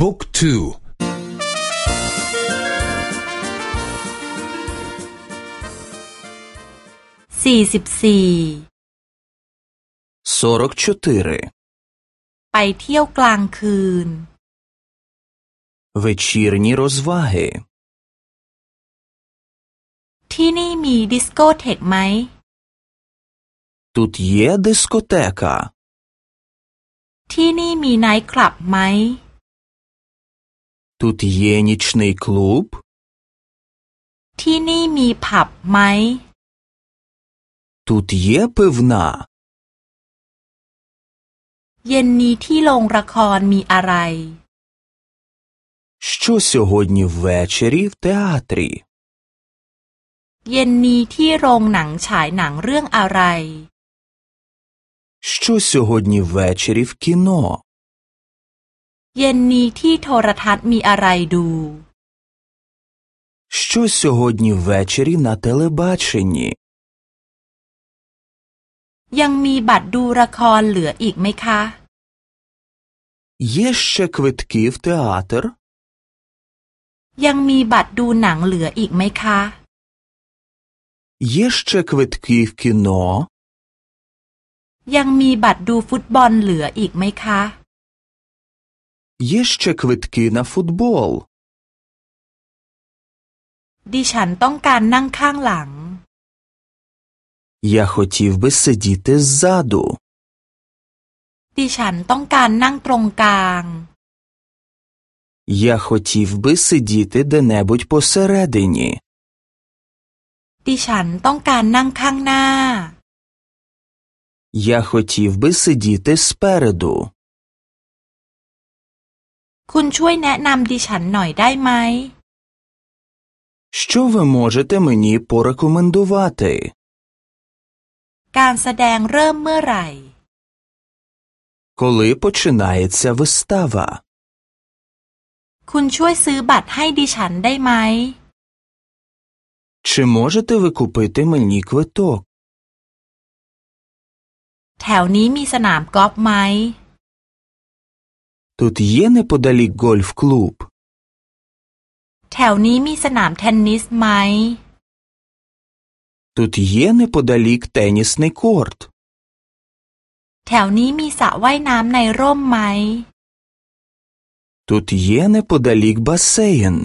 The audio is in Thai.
บุ๊กทูสี่สิบสี่ไปเที่ยวกลางคืน Вечірні розваги ที่นี่มีดิสโกเทกไหม Тут є дискотека ที่นี่มีไนท์คลับไหม Тут є нічний клуб ที่นี่มีผับไหม Тут є пивна เย็นนี้ที่โรงละครมีอะไร Що сьогодні ввечері в театрі เย็นนี้ที่โรงหนังฉายหนังเรื่องอะไร Що сьогодні ввечері в кіно เย็นนี้ที่โทรทัศน์มีอะไรดู Що сьогодні ввечері на телебаченні ยังมีบัตรดูละครเหลืออีกไหมคะ Є ще квитки в театр ยังมีบัตรดูหนังเหลืออีกไหมคะ Є ще квитки в кіно ยังมีบัตรดูฟุตบอลเหลืออีกไหมคะ Є ще квитки на футбол ดิฉันต้องการนั่งข้างหลัง Я хотів би сидіти ззаду ดิฉันต้องการนั่งตรงกลาง Я хотів би сидіти де-небудь посередині ดิฉันต้องการนั่งข้างหน้า Я хотів би сидіти спереду คุณช่วยแนะนำดิฉันหน่อยได้ไหม Що ви можете мені порекомендувати? การแสดงเริ่มเมื่อไหร่ Коли починається вистава? คุณช่วยซื้อบัตรให้ดิฉันได้ไหม Чи можете ви купити мені квиток? แถวนี้มีสนามกอล์ฟไหม Тут є неподалік гольф-клуб. แถวนี้มีสนามเทนนิสไหม Тут є неподалік тенісний корт. แถวนี้มีสระว่ายน้ำในร่มไหม Тут є неподалік басейн.